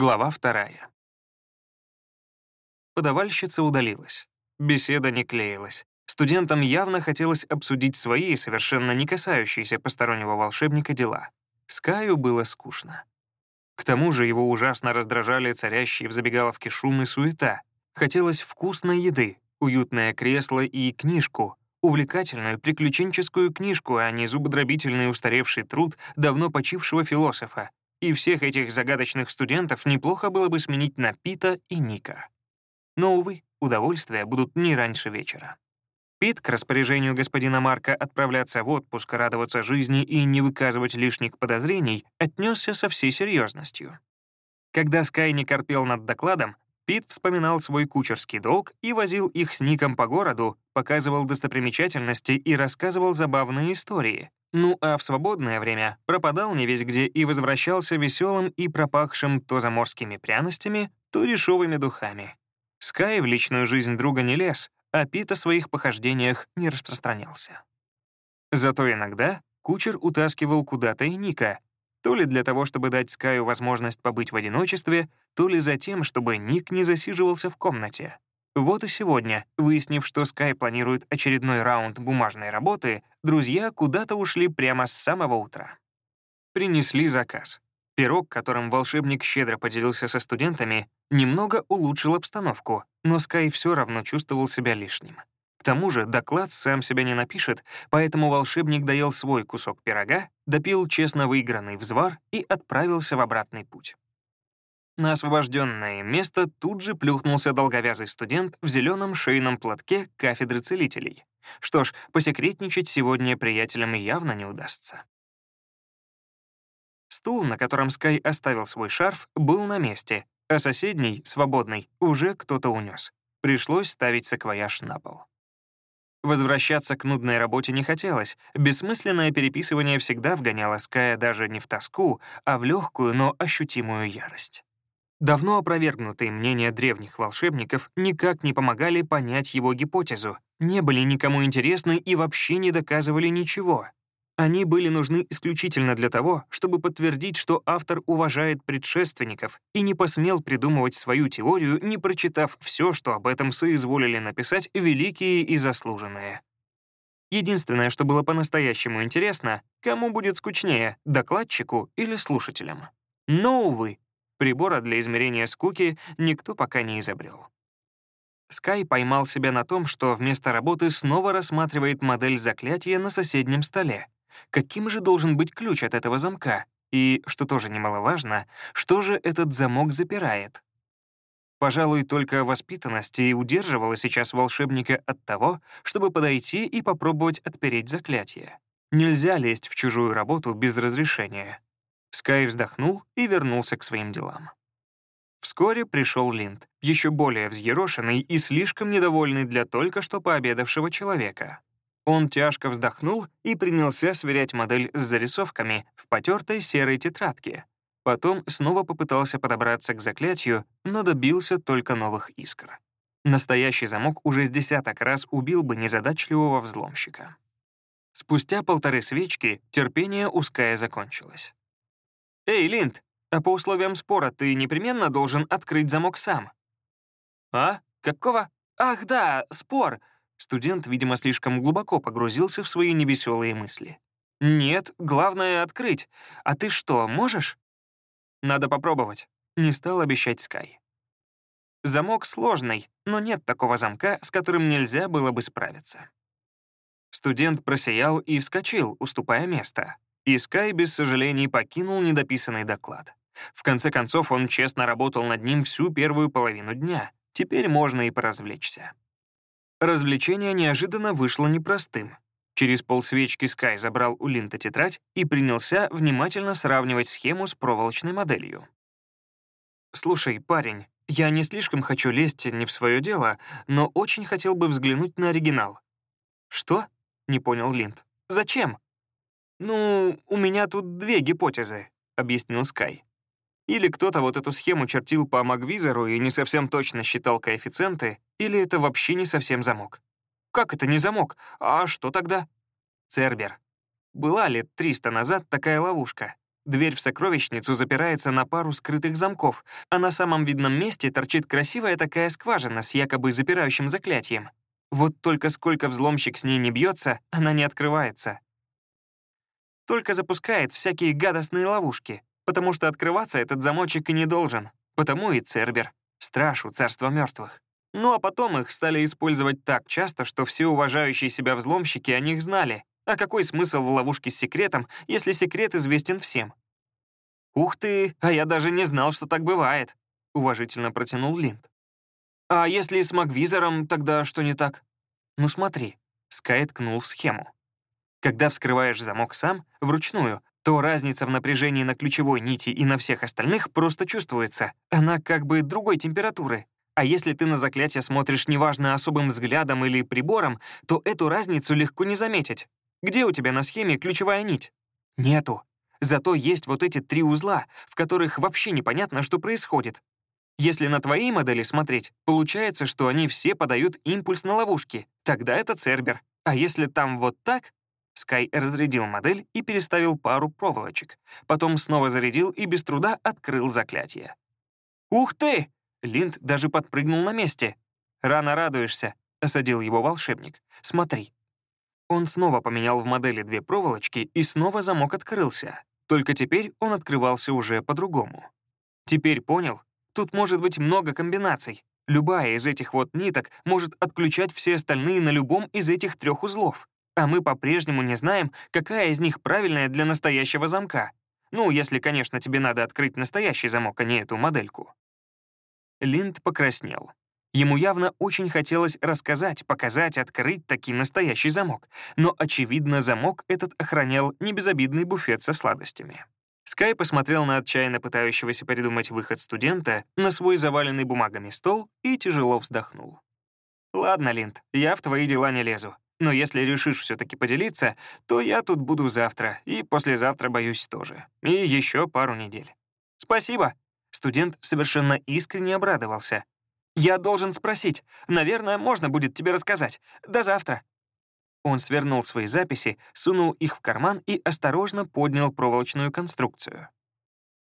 Глава вторая. Подавальщица удалилась. Беседа не клеилась. Студентам явно хотелось обсудить свои, совершенно не касающиеся постороннего волшебника, дела. Скаю было скучно. К тому же его ужасно раздражали царящие в забегаловке шум и суета. Хотелось вкусной еды, уютное кресло и книжку, увлекательную приключенческую книжку, а не зубодробительный устаревший труд давно почившего философа. И всех этих загадочных студентов неплохо было бы сменить на Пита и Ника. Но, увы, удовольствия будут не раньше вечера. Пит к распоряжению господина Марка отправляться в отпуск, радоваться жизни и не выказывать лишних подозрений отнесся со всей серьезностью. Когда Скай не корпел над докладом, Пит вспоминал свой кучерский долг и возил их с Ником по городу, показывал достопримечательности и рассказывал забавные истории. Ну а в свободное время пропадал не весь где и возвращался веселым и пропахшим то заморскими пряностями, то дешевыми духами. Скай в личную жизнь друга не лез, а Пит о своих похождениях не распространялся. Зато иногда кучер утаскивал куда-то и Ника, то ли для того, чтобы дать Скаю возможность побыть в одиночестве, то ли за тем, чтобы Ник не засиживался в комнате. Вот и сегодня, выяснив, что Скай планирует очередной раунд бумажной работы, друзья куда-то ушли прямо с самого утра. Принесли заказ. Пирог, которым волшебник щедро поделился со студентами, немного улучшил обстановку, но Скай все равно чувствовал себя лишним. К тому же доклад сам себя не напишет, поэтому волшебник доел свой кусок пирога, допил честно выигранный взвар и отправился в обратный путь. На освобожденное место тут же плюхнулся долговязый студент в зеленом шейном платке кафедры целителей. Что ж, посекретничать сегодня приятелям явно не удастся. Стул, на котором Скай оставил свой шарф, был на месте, а соседний, свободный, уже кто-то унес. Пришлось ставить саквояж на пол. Возвращаться к нудной работе не хотелось. Бессмысленное переписывание всегда вгоняло Ская даже не в тоску, а в легкую, но ощутимую ярость. Давно опровергнутые мнения древних волшебников никак не помогали понять его гипотезу, не были никому интересны и вообще не доказывали ничего. Они были нужны исключительно для того, чтобы подтвердить, что автор уважает предшественников и не посмел придумывать свою теорию, не прочитав все, что об этом соизволили написать великие и заслуженные. Единственное, что было по-настоящему интересно, кому будет скучнее, докладчику или слушателям. Но, увы, прибора для измерения скуки никто пока не изобрел. Скай поймал себя на том, что вместо работы снова рассматривает модель заклятия на соседнем столе, Каким же должен быть ключ от этого замка? И, что тоже немаловажно, что же этот замок запирает? Пожалуй, только воспитанность и удерживала сейчас волшебника от того, чтобы подойти и попробовать отпереть заклятие. Нельзя лезть в чужую работу без разрешения. Скай вздохнул и вернулся к своим делам. Вскоре пришел Линд, еще более взъерошенный и слишком недовольный для только что пообедавшего человека. Он тяжко вздохнул и принялся сверять модель с зарисовками в потертой серой тетрадке. Потом снова попытался подобраться к заклятию, но добился только новых искр. Настоящий замок уже с десяток раз убил бы незадачливого взломщика. Спустя полторы свечки терпение узкое закончилось. «Эй, Линд, а по условиям спора ты непременно должен открыть замок сам». «А? Какого? Ах да, спор! Студент, видимо, слишком глубоко погрузился в свои невеселые мысли. «Нет, главное — открыть. А ты что, можешь?» «Надо попробовать», — не стал обещать Скай. Замок сложный, но нет такого замка, с которым нельзя было бы справиться. Студент просиял и вскочил, уступая место. И Скай без сожалений покинул недописанный доклад. В конце концов, он честно работал над ним всю первую половину дня. Теперь можно и поразвлечься. Развлечение неожиданно вышло непростым. Через полсвечки Скай забрал у Линта тетрадь и принялся внимательно сравнивать схему с проволочной моделью. «Слушай, парень, я не слишком хочу лезть не в свое дело, но очень хотел бы взглянуть на оригинал». «Что?» — не понял Линд. «Зачем?» «Ну, у меня тут две гипотезы», — объяснил Скай. Или кто-то вот эту схему чертил по Магвизору и не совсем точно считал коэффициенты, или это вообще не совсем замок. Как это не замок? А что тогда? Цербер. Была лет 300 назад такая ловушка. Дверь в сокровищницу запирается на пару скрытых замков, а на самом видном месте торчит красивая такая скважина с якобы запирающим заклятием. Вот только сколько взломщик с ней не бьется, она не открывается. Только запускает всякие гадостные ловушки, потому что открываться этот замочек и не должен. Потому и Цербер, страж у царства мертвых. Ну а потом их стали использовать так часто, что все уважающие себя взломщики о них знали, а какой смысл в ловушке с секретом, если секрет известен всем? «Ух ты, а я даже не знал, что так бывает», — уважительно протянул Линд. «А если с Магвизором, тогда что не так?» «Ну смотри», — Скай ткнул в схему. Когда вскрываешь замок сам, вручную, то разница в напряжении на ключевой нити и на всех остальных просто чувствуется. Она как бы другой температуры. А если ты на заклятие смотришь неважно особым взглядом или прибором, то эту разницу легко не заметить. Где у тебя на схеме ключевая нить? Нету. Зато есть вот эти три узла, в которых вообще непонятно, что происходит. Если на твоей модели смотреть, получается, что они все подают импульс на ловушки. Тогда это Цербер. А если там вот так... Скай разрядил модель и переставил пару проволочек. Потом снова зарядил и без труда открыл заклятие. «Ух ты!» Линд даже подпрыгнул на месте. «Рано радуешься», — осадил его волшебник. «Смотри, он снова поменял в модели две проволочки, и снова замок открылся. Только теперь он открывался уже по-другому. Теперь понял? Тут может быть много комбинаций. Любая из этих вот ниток может отключать все остальные на любом из этих трех узлов. А мы по-прежнему не знаем, какая из них правильная для настоящего замка. Ну, если, конечно, тебе надо открыть настоящий замок, а не эту модельку. Линд покраснел. Ему явно очень хотелось рассказать, показать, открыть таки настоящий замок. Но, очевидно, замок этот охранял небезобидный буфет со сладостями. Скай посмотрел на отчаянно пытающегося придумать выход студента, на свой заваленный бумагами стол и тяжело вздохнул. «Ладно, Линд, я в твои дела не лезу. Но если решишь все таки поделиться, то я тут буду завтра, и послезавтра, боюсь, тоже. И еще пару недель». «Спасибо!» Студент совершенно искренне обрадовался, «Я должен спросить. Наверное, можно будет тебе рассказать. До завтра». Он свернул свои записи, сунул их в карман и осторожно поднял проволочную конструкцию.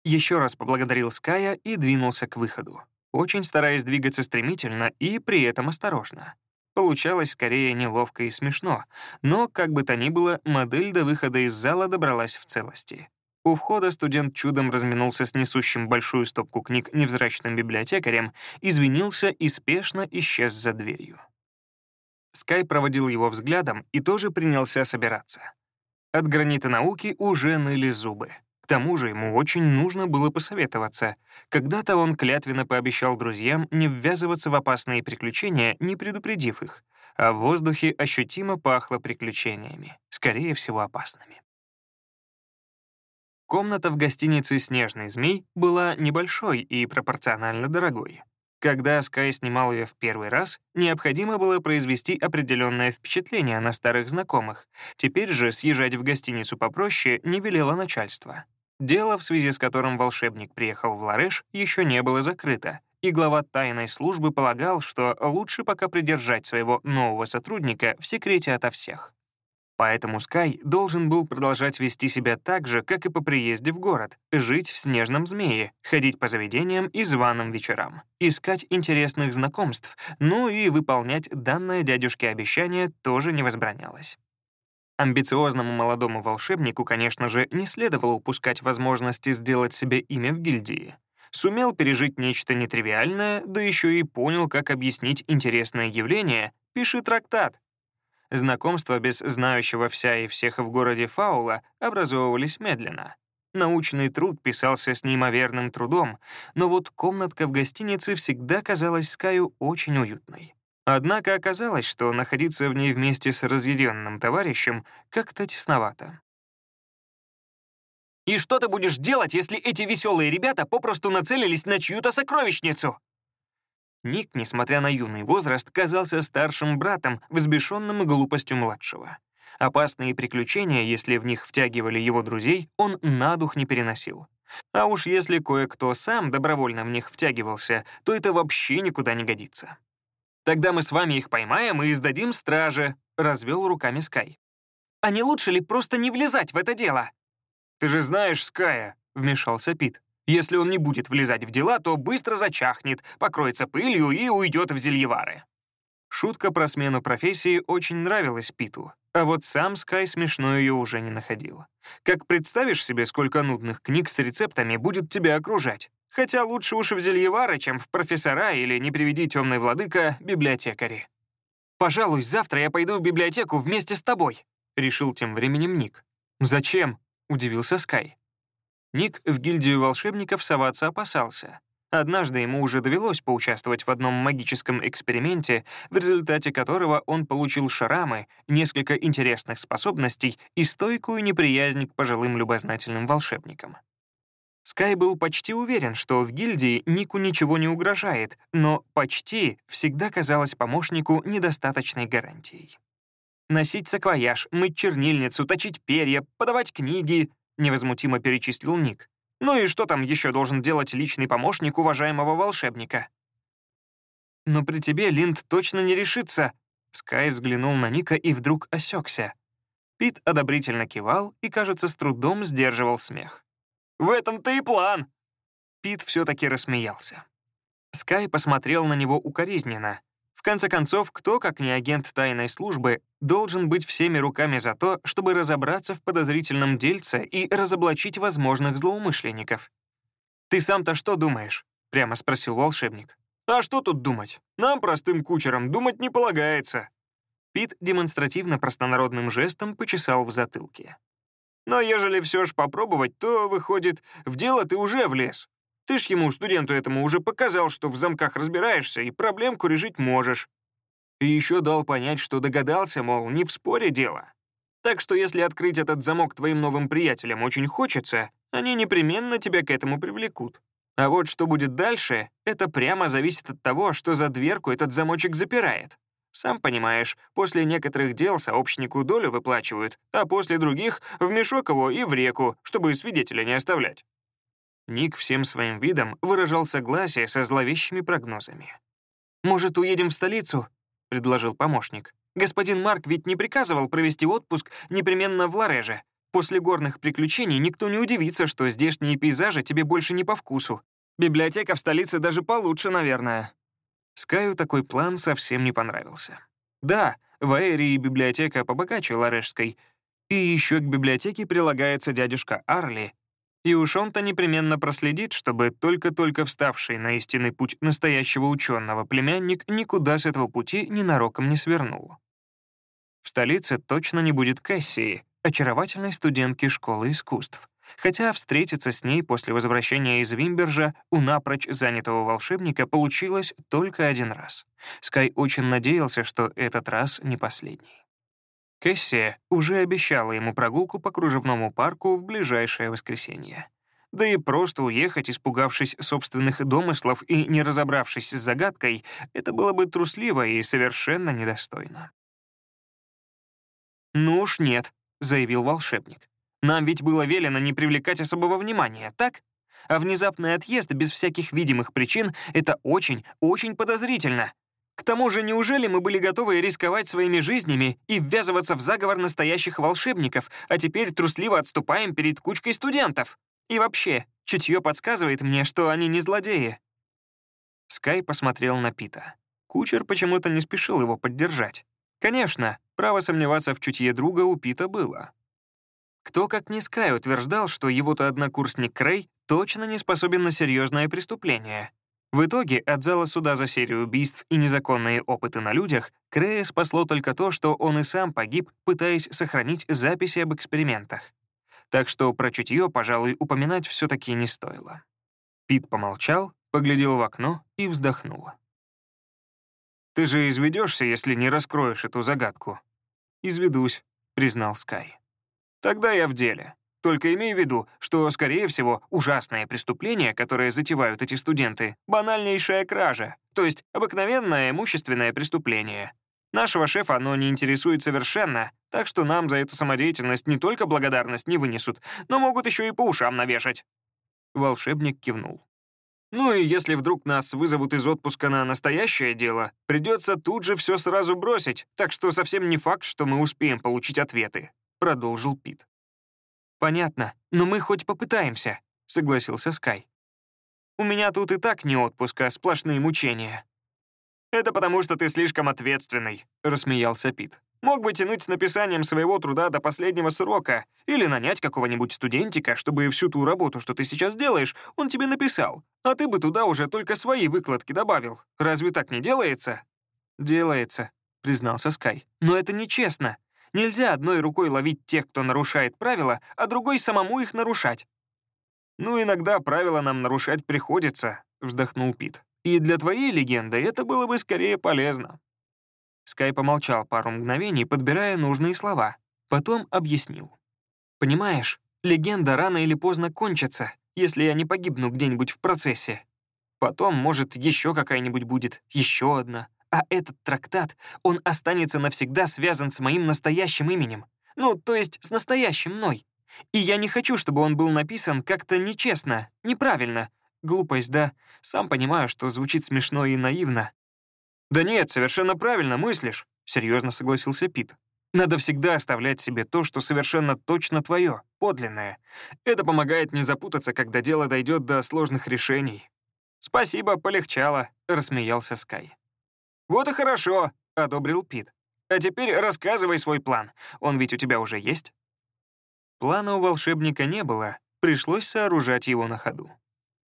Еще раз поблагодарил Ская и двинулся к выходу, очень стараясь двигаться стремительно и при этом осторожно. Получалось скорее неловко и смешно, но, как бы то ни было, модель до выхода из зала добралась в целости. У входа студент чудом разминулся с несущим большую стопку книг невзрачным библиотекарем, извинился и спешно исчез за дверью. Скай проводил его взглядом и тоже принялся собираться. От гранита науки уже ныли зубы. К тому же ему очень нужно было посоветоваться. Когда-то он клятвенно пообещал друзьям не ввязываться в опасные приключения, не предупредив их, а в воздухе ощутимо пахло приключениями, скорее всего, опасными. Комната в гостинице «Снежный змей» была небольшой и пропорционально дорогой. Когда Скай снимал ее в первый раз, необходимо было произвести определенное впечатление на старых знакомых. Теперь же съезжать в гостиницу попроще не велело начальство. Дело, в связи с которым волшебник приехал в Лареш, еще не было закрыто, и глава тайной службы полагал, что лучше пока придержать своего нового сотрудника в секрете ото всех. Поэтому Скай должен был продолжать вести себя так же, как и по приезде в город, жить в снежном змее, ходить по заведениям и званым вечерам, искать интересных знакомств, ну и выполнять данное дядюшке обещание тоже не возбранялось. Амбициозному молодому волшебнику, конечно же, не следовало упускать возможности сделать себе имя в гильдии. Сумел пережить нечто нетривиальное, да еще и понял, как объяснить интересное явление, пиши трактат, Знакомства без знающего вся и всех в городе Фаула образовывались медленно. Научный труд писался с неимоверным трудом, но вот комнатка в гостинице всегда казалась Скаю очень уютной. Однако оказалось, что находиться в ней вместе с разъяренным товарищем как-то тесновато. «И что ты будешь делать, если эти веселые ребята попросту нацелились на чью-то сокровищницу?» Ник, несмотря на юный возраст, казался старшим братом, взбешенным глупостью младшего. Опасные приключения, если в них втягивали его друзей, он на дух не переносил. А уж если кое-кто сам добровольно в них втягивался, то это вообще никуда не годится. «Тогда мы с вами их поймаем и сдадим страже», — развел руками Скай. «А не лучше ли просто не влезать в это дело?» ты же знаешь Ская», — вмешался Пит. «Если он не будет влезать в дела, то быстро зачахнет, покроется пылью и уйдет в зельевары». Шутка про смену профессии очень нравилась Питу, а вот сам Скай смешно ее уже не находил. Как представишь себе, сколько нудных книг с рецептами будет тебя окружать? Хотя лучше уж в зельевара, чем в профессора или, не приведи темный владыка, библиотекари. «Пожалуй, завтра я пойду в библиотеку вместе с тобой», — решил тем временем Ник. «Зачем?» — удивился Скай. Ник в гильдию волшебников соваться опасался. Однажды ему уже довелось поучаствовать в одном магическом эксперименте, в результате которого он получил шрамы, несколько интересных способностей и стойкую неприязнь к пожилым любознательным волшебникам. Скай был почти уверен, что в гильдии Нику ничего не угрожает, но «почти» всегда казалось помощнику недостаточной гарантией. Носить саквояж, мыть чернильницу, точить перья, подавать книги — невозмутимо перечислил Ник. Ну и что там еще должен делать личный помощник уважаемого волшебника? Но при тебе Линд точно не решится. Скай взглянул на Ника и вдруг осекся. Пит одобрительно кивал и, кажется, с трудом сдерживал смех. «В этом-то и план!» Пит все-таки рассмеялся. Скай посмотрел на него укоризненно, в конце концов, кто, как не агент тайной службы, должен быть всеми руками за то, чтобы разобраться в подозрительном дельце и разоблачить возможных злоумышленников? «Ты сам-то что думаешь?» — прямо спросил волшебник. «А что тут думать? Нам, простым кучерам, думать не полагается». Пит демонстративно простонародным жестом почесал в затылке. «Но ежели все ж попробовать, то, выходит, в дело ты уже влез. Ты ж ему, студенту этому, уже показал, что в замках разбираешься и проблемку решить можешь. И еще дал понять, что догадался, мол, не в споре дело. Так что если открыть этот замок твоим новым приятелям очень хочется, они непременно тебя к этому привлекут. А вот что будет дальше, это прямо зависит от того, что за дверку этот замочек запирает. Сам понимаешь, после некоторых дел сообщнику долю выплачивают, а после других — в мешок его и в реку, чтобы свидетеля не оставлять. Ник всем своим видом выражал согласие со зловещими прогнозами. «Может, уедем в столицу?» — предложил помощник. «Господин Марк ведь не приказывал провести отпуск непременно в Лареже. После горных приключений никто не удивится, что здешние пейзажи тебе больше не по вкусу. Библиотека в столице даже получше, наверное». Скаю такой план совсем не понравился. Да, в Аэрии библиотека побогаче Ларешской, и еще к библиотеке прилагается дядюшка Арли, и уж он-то непременно проследит, чтобы только-только вставший на истинный путь настоящего ученого племянник никуда с этого пути ненароком не свернул. В столице точно не будет Кассии, очаровательной студентки школы искусств, хотя встретиться с ней после возвращения из Вимбержа у напрочь занятого волшебника получилось только один раз. Скай очень надеялся, что этот раз не последний. Кэссия уже обещала ему прогулку по кружевному парку в ближайшее воскресенье. Да и просто уехать, испугавшись собственных домыслов и не разобравшись с загадкой, это было бы трусливо и совершенно недостойно. «Ну уж нет», — заявил волшебник. «Нам ведь было велено не привлекать особого внимания, так? А внезапный отъезд без всяких видимых причин — это очень, очень подозрительно. К тому же, неужели мы были готовы рисковать своими жизнями и ввязываться в заговор настоящих волшебников, а теперь трусливо отступаем перед кучкой студентов? И вообще, чутье подсказывает мне, что они не злодеи». Скай посмотрел на Пита. Кучер почему-то не спешил его поддержать. Конечно, право сомневаться в чутье друга у Пита было. Кто, как не Скай, утверждал, что его-то однокурсник Крей точно не способен на серьезное преступление, в итоге от зала суда за серию убийств и незаконные опыты на людях Крея спасло только то, что он и сам погиб, пытаясь сохранить записи об экспериментах. Так что про чутье, пожалуй, упоминать все таки не стоило. Пит помолчал, поглядел в окно и вздохнул. «Ты же изведешься, если не раскроешь эту загадку?» «Изведусь», — признал Скай. «Тогда я в деле. Только имей в виду, что, скорее всего, ужасное преступление, которое затевают эти студенты, банальнейшая кража, то есть обыкновенное имущественное преступление. Нашего шефа оно не интересует совершенно, так что нам за эту самодеятельность не только благодарность не вынесут, но могут еще и по ушам навешать». Волшебник кивнул. «Ну и если вдруг нас вызовут из отпуска на настоящее дело, придется тут же все сразу бросить, так что совсем не факт, что мы успеем получить ответы», — продолжил Пит. «Понятно, но мы хоть попытаемся», — согласился Скай. «У меня тут и так не отпуск, а сплошные мучения». «Это потому, что ты слишком ответственный», — рассмеялся Пит. «Мог бы тянуть с написанием своего труда до последнего срока или нанять какого-нибудь студентика, чтобы всю ту работу, что ты сейчас делаешь, он тебе написал, а ты бы туда уже только свои выкладки добавил. Разве так не делается?» «Делается», — признался Скай. «Но это нечестно. Нельзя одной рукой ловить тех, кто нарушает правила, а другой самому их нарушать». «Ну, иногда правила нам нарушать приходится», — вздохнул Пит. «И для твоей легенды это было бы скорее полезно». Скай помолчал пару мгновений, подбирая нужные слова. Потом объяснил. «Понимаешь, легенда рано или поздно кончится, если я не погибну где-нибудь в процессе. Потом, может, еще какая-нибудь будет, еще одна. А этот трактат, он останется навсегда связан с моим настоящим именем. Ну, то есть с настоящим мной. И я не хочу, чтобы он был написан как-то нечестно, неправильно. Глупость, да. Сам понимаю, что звучит смешно и наивно. «Да нет, совершенно правильно мыслишь», — серьезно согласился Пит. «Надо всегда оставлять себе то, что совершенно точно твое, подлинное. Это помогает не запутаться, когда дело дойдет до сложных решений». «Спасибо, полегчало», — рассмеялся Скай. «Вот и хорошо», — одобрил Пит. «А теперь рассказывай свой план. Он ведь у тебя уже есть?» Плана у волшебника не было, пришлось сооружать его на ходу.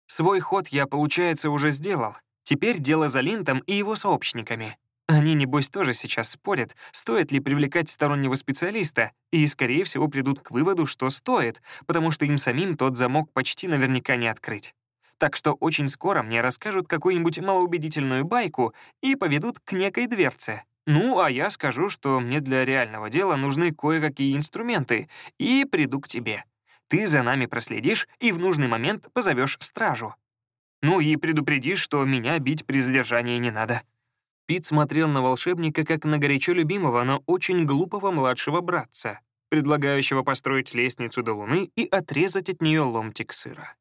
Свой ход я, получается, уже сделал. Теперь дело за Линтом и его сообщниками. Они, небось, тоже сейчас спорят, стоит ли привлекать стороннего специалиста, и, скорее всего, придут к выводу, что стоит, потому что им самим тот замок почти наверняка не открыть. Так что очень скоро мне расскажут какую-нибудь малоубедительную байку и поведут к некой дверце. Ну, а я скажу, что мне для реального дела нужны кое-какие инструменты, и приду к тебе. Ты за нами проследишь и в нужный момент позовешь стражу. Ну и предупредишь, что меня бить при задержании не надо». Пит смотрел на волшебника как на горячо любимого, но очень глупого младшего братца, предлагающего построить лестницу до Луны и отрезать от нее ломтик сыра.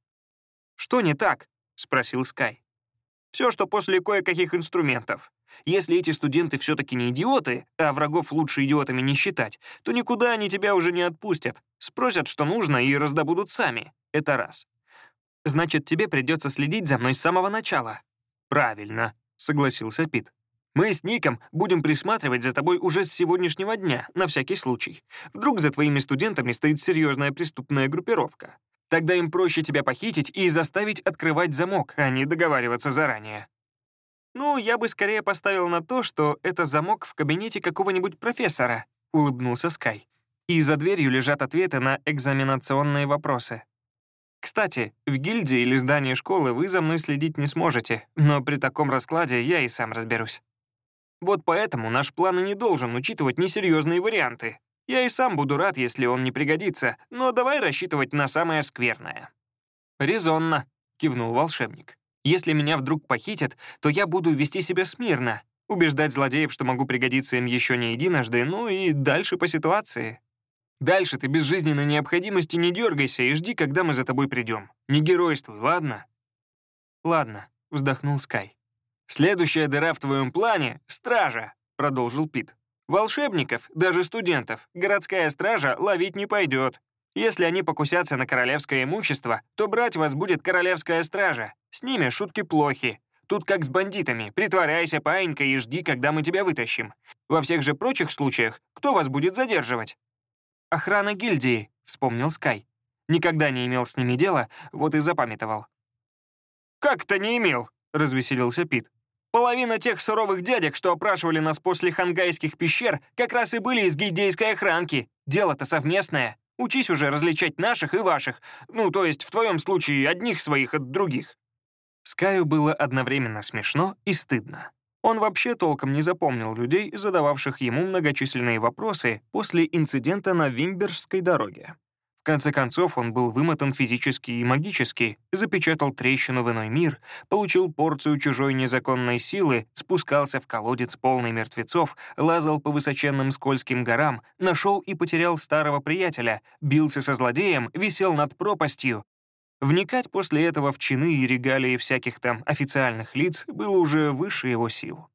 «Что не так?» — спросил Скай. «Все, что после кое-каких инструментов. Если эти студенты все-таки не идиоты, а врагов лучше идиотами не считать, то никуда они тебя уже не отпустят. Спросят, что нужно, и раздобудут сами. Это раз. Значит, тебе придется следить за мной с самого начала». «Правильно», — согласился Пит. «Мы с Ником будем присматривать за тобой уже с сегодняшнего дня, на всякий случай. Вдруг за твоими студентами стоит серьезная преступная группировка. Тогда им проще тебя похитить и заставить открывать замок, а не договариваться заранее. Ну, я бы скорее поставил на то, что это замок в кабинете какого-нибудь профессора, улыбнулся Скай. И за дверью лежат ответы на экзаменационные вопросы. Кстати, в гильдии или здании школы вы за мной следить не сможете, но при таком раскладе я и сам разберусь. Вот поэтому наш план и не должен учитывать несерьезные варианты. Я и сам буду рад, если он не пригодится, но давай рассчитывать на самое скверное». «Резонно», — кивнул волшебник. «Если меня вдруг похитят, то я буду вести себя смирно, убеждать злодеев, что могу пригодиться им еще не единожды, ну и дальше по ситуации. Дальше ты без жизненной необходимости не дергайся и жди, когда мы за тобой придем. Не геройствуй, ладно?» «Ладно», — вздохнул Скай. «Следующая дыра в твоем плане — стража», — продолжил Пит. Волшебников, даже студентов, городская стража ловить не пойдет. Если они покусятся на королевское имущество, то брать вас будет королевская стража. С ними шутки плохи. Тут как с бандитами. Притворяйся, паинька, и жди, когда мы тебя вытащим. Во всех же прочих случаях, кто вас будет задерживать? Охрана гильдии, вспомнил Скай. Никогда не имел с ними дела, вот и запамятовал. «Как-то не имел», — развеселился Пит. Половина тех суровых дядек, что опрашивали нас после хангайских пещер, как раз и были из гильдейской охранки. Дело-то совместное. Учись уже различать наших и ваших. Ну, то есть, в твоем случае, одних своих от других». Скаю было одновременно смешно и стыдно. Он вообще толком не запомнил людей, задававших ему многочисленные вопросы после инцидента на Вимбержской дороге. Конце концов, он был вымотан физически и магически, запечатал трещину в иной мир, получил порцию чужой незаконной силы, спускался в колодец полный мертвецов, лазал по высоченным скользким горам, нашел и потерял старого приятеля, бился со злодеем, висел над пропастью. Вникать после этого в чины и регалии всяких там официальных лиц было уже выше его сил.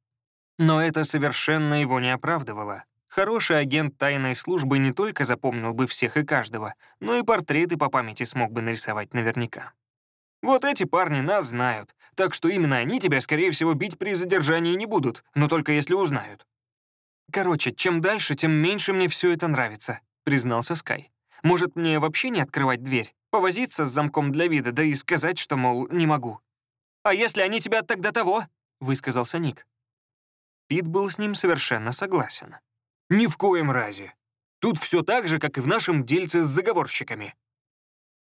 Но это совершенно его не оправдывало. Хороший агент тайной службы не только запомнил бы всех и каждого, но и портреты по памяти смог бы нарисовать наверняка. Вот эти парни нас знают, так что именно они тебя, скорее всего, бить при задержании не будут, но только если узнают. Короче, чем дальше, тем меньше мне все это нравится, признался Скай. Может, мне вообще не открывать дверь? Повозиться с замком для вида, да и сказать, что, мол, не могу. «А если они тебя тогда того?» — высказался Ник. Пит был с ним совершенно согласен. Ни в коем разе. Тут все так же, как и в нашем дельце с заговорщиками.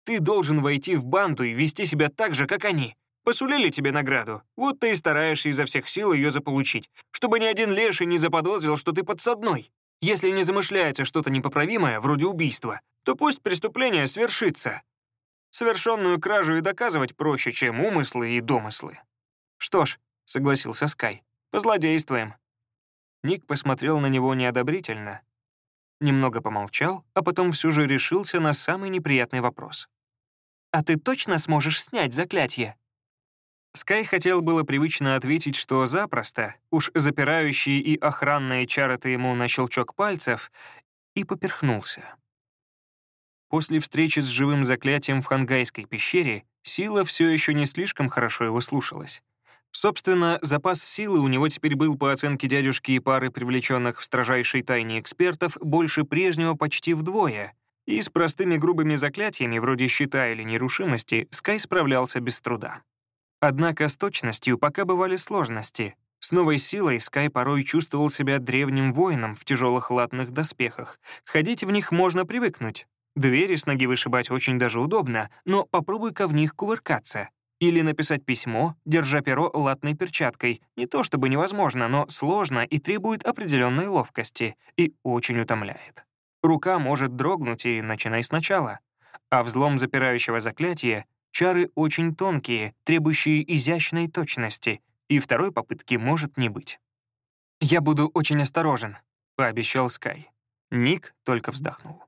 Ты должен войти в банду и вести себя так же, как они. Посулили тебе награду, вот ты и стараешься изо всех сил ее заполучить, чтобы ни один леший не заподозрил, что ты подсадной. Если не замышляется что-то непоправимое, вроде убийства, то пусть преступление свершится. Совершенную кражу и доказывать проще, чем умыслы и домыслы. Что ж, согласился Скай, позлодействуем. Ник посмотрел на него неодобрительно. Немного помолчал, а потом все же решился на самый неприятный вопрос. «А ты точно сможешь снять заклятие?» Скай хотел было привычно ответить, что запросто, уж запирающие и охранные чары-то ему на щелчок пальцев, и поперхнулся. После встречи с живым заклятием в Хангайской пещере сила все еще не слишком хорошо его слушалась. Собственно, запас силы у него теперь был, по оценке дядюшки и пары привлеченных в строжайшей тайне экспертов, больше прежнего почти вдвое, и с простыми грубыми заклятиями, вроде щита или нерушимости, Скай справлялся без труда. Однако с точностью пока бывали сложности. С новой силой Скай порой чувствовал себя древним воином в тяжелых латных доспехах. Ходить в них можно привыкнуть. Двери с ноги вышибать очень даже удобно, но попробуй-ка в них кувыркаться. Или написать письмо, держа перо латной перчаткой. Не то чтобы невозможно, но сложно и требует определенной ловкости, и очень утомляет. Рука может дрогнуть и начинай сначала. А взлом запирающего заклятия — чары очень тонкие, требующие изящной точности, и второй попытки может не быть. «Я буду очень осторожен», — пообещал Скай. Ник только вздохнул.